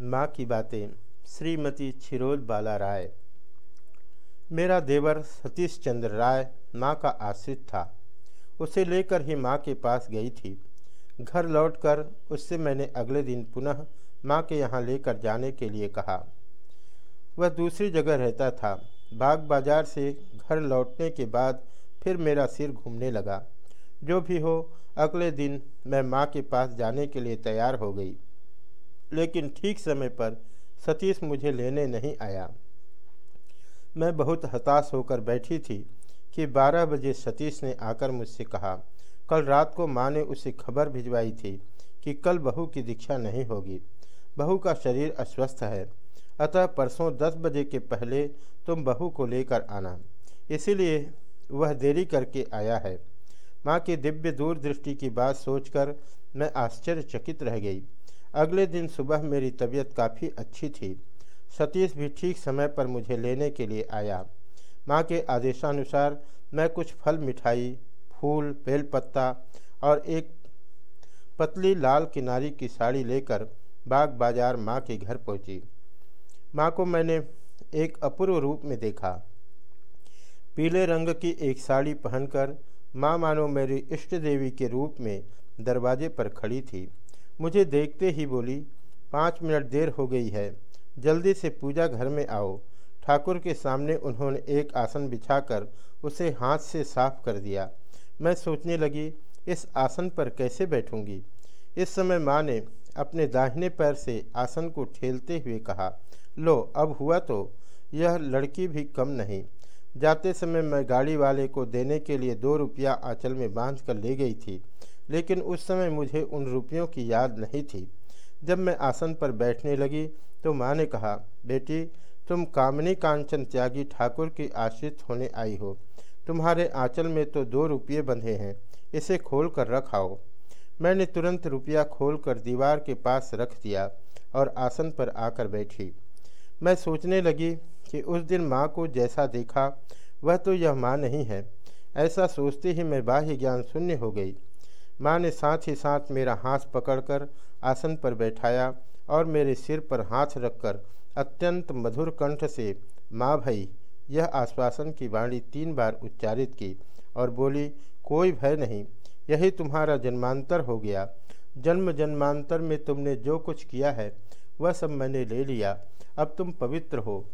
माँ की बातें। श्रीमती छिरोज बाला राय। मेरा देवर सतीश चंद्र राय माँ का आश्रित था। उसे लेकर ही माँ के पास गई थी। घर लौटकर उससे मैंने अगले दिन पुनः माँ के यहाँ लेकर जाने के लिए कहा। वह दूसरी जगह रहता था। बाग बाज़ार से घर लौटने के बाद फिर मेरा सिर घूमने लगा। जो भी हो, अगले दिन मैं माँ के पास जाने के लिए तैयार हो गई। लेकिन ठीक समय पर सतीश मुझे लेने नहीं आया। मैं बहुत हताश होकर बैठी थी कि 12 बजे सतीश ने आकर मुझसे कहा, कल रात को माँ ने उसे खबर भिजवाई थी कि कल बहू की दीक्षा नहीं होगी। बहू का शरीर अस्वस्थ है। अतः परसों 10 बजे के पहले तुम बहू को लेकर आना। इसीलिए वह देरी करके आया है। माँ की दिव्य दूरदृष्टि की बात सोचकर मैं आश्चर्यचकित रह गई। अगले दिन सुबह मेरी तबीयत काफ़ी अच्छी थी। सतीश भी ठीक समय पर मुझे लेने के लिए आया। माँ के आदेशानुसार मैं कुछ फल, मिठाई, फूल, बेलपत्ता और एक पतली लाल किनारी की साड़ी लेकर बाग बाज़ार माँ के घर पहुँची। माँ को मैंने एक अपूर्व रूप में देखा। पीले रंग की एक साड़ी पहनकर माँ मानो मेरी इष्ट देवी के रूप में दरवाजे पर खड़ी थी। मुझे देखते ही बोली, पाँच मिनट देर हो गई है, जल्दी से पूजा घर में आओ। ठाकुर के सामने उन्होंने एक आसन बिछाकर उसे हाथ से साफ़ कर दिया। मैं सोचने लगी, इस आसन पर कैसे बैठूँगी? इस समय माँ ने अपने दाहिने पैर से आसन को ठेलते हुए कहा, लो, अब हुआ तो। यह लड़की भी कम नहीं। जाते समय मैं गाड़ी वाले को देने के लिए दो रुपया आंचल में बाँध कर ले गई थी। लेकिन उस समय मुझे उन रुपयों की याद नहीं थी। जब मैं आसन पर बैठने लगी तो माँ ने कहा, बेटी, तुम कामनी कांचन त्यागी ठाकुर की आश्रित होने आई हो। तुम्हारे आंचल में तो दो रुपये बंधे हैं, इसे खोल कर रखाओ मैंने तुरंत रुपया खोल कर दीवार के पास रख दिया और आसन पर आकर बैठी। मैं सोचने लगी कि उस दिन माँ को जैसा देखा, वह तो यह माँ नहीं है। ऐसा सोचते ही मैं बाह्य ज्ञान शून्य हो गई। माँ ने साथ ही साथ मेरा हाथ पकड़कर आसन पर बैठाया और मेरे सिर पर हाथ रखकर अत्यंत मधुर कंठ से, माँ भाई, यह आश्वासन की वाणी तीन बार उच्चारित की और बोली, कोई भय नहीं, यही तुम्हारा जन्मांतर हो गया। जन्म जन्मांतर में तुमने जो कुछ किया है, वह सब मैंने ले लिया। अब तुम पवित्र हो।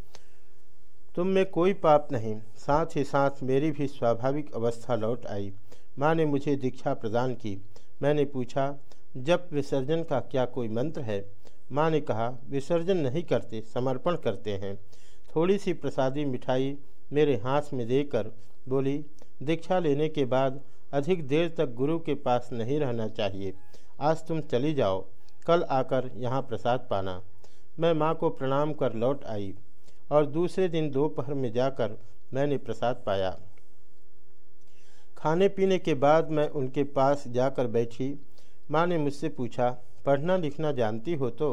तुम में कोई पाप नहीं। साथ ही साथ मेरी भी स्वाभाविक अवस्था लौट आई। माँ ने मुझे दीक्षा प्रदान की। मैंने पूछा जब विसर्जन का क्या कोई मंत्र है? माँ ने कहा, विसर्जन नहीं करते, समर्पण करते हैं। थोड़ी सी प्रसादी मिठाई मेरे हाथ में देकर बोली, दीक्षा लेने के बाद अधिक देर तक गुरु के पास नहीं रहना चाहिए। आज तुम चली जाओ, कल आकर यहाँ प्रसाद पाना। मैं माँ को प्रणाम कर लौट आई और दूसरे दिन दोपहर में जाकर मैंने प्रसाद पाया। खाने पीने के बाद मैं उनके पास जाकर बैठी। माँ ने मुझसे पूछा, पढ़ना लिखना जानती हो तो?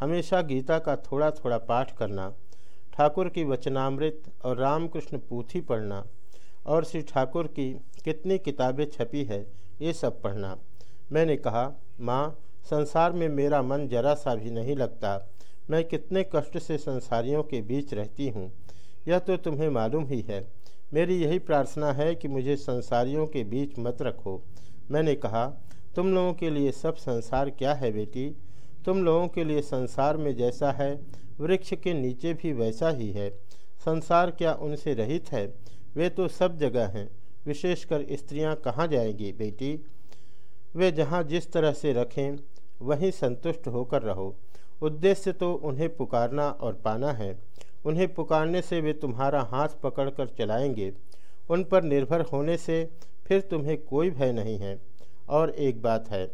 हमेशा गीता का थोड़ा थोड़ा पाठ करना, ठाकुर की वचनामृत और रामकृष्ण पूथी पढ़ना, और श्री ठाकुर की कितनी किताबें छपी है, ये सब पढ़ना। मैंने कहा, माँ, संसार में मेरा मन जरा सा भी नहीं लगता। मैं कितने कष्ट से संसारियों के बीच रहती हूँ। यह तो तुम्हें मालूम ही है। मेरी यही प्रार्थना है कि मुझे संसारियों के बीच मत रखो। मैंने कहा, तुम लोगों के लिए सब संसार क्या है बेटी? तुम लोगों के लिए संसार में जैसा है, वृक्ष के नीचे भी वैसा ही है। संसार क्या उनसे रहित है? वे तो सब जगह हैं, विशेषकर स्त्रियाँ कहाँ जाएँगी बेटी? वे जहाँ जिस तरह से रखें, वहीं संतुष्ट होकर रहो। उद्देश्य तो उन्हें पुकारना और पाना है। उन्हें पुकारने से वे तुम्हारा हाथ पकड़कर चलाएँगे। उन पर निर्भर होने से फिर तुम्हें कोई भय नहीं है। और एक बात है,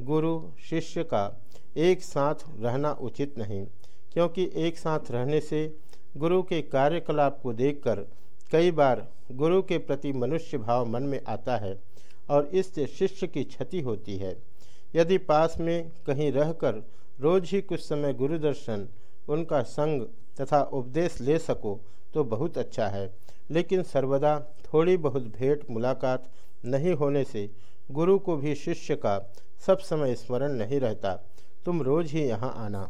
गुरु, शिष्य का एक साथ रहना उचित नहीं, क्योंकि एक साथ रहने से गुरु के कार्यकलाप को देखकर कई बार गुरु के प्रति मनुष्य भाव मन में आता है और इससे शिष्य की क्षति होती है। यदि पास में कहीं रहकर रोज ही कुछ समय गुरु दर्शन, उनका संग तथा उपदेश ले सको तो बहुत अच्छा है। लेकिन सर्वदा थोड़ी बहुत भेंट मुलाकात नहीं होने से गुरु को भी शिष्य का सब समय स्मरण नहीं रहता। तुम रोज ही यहाँ आना।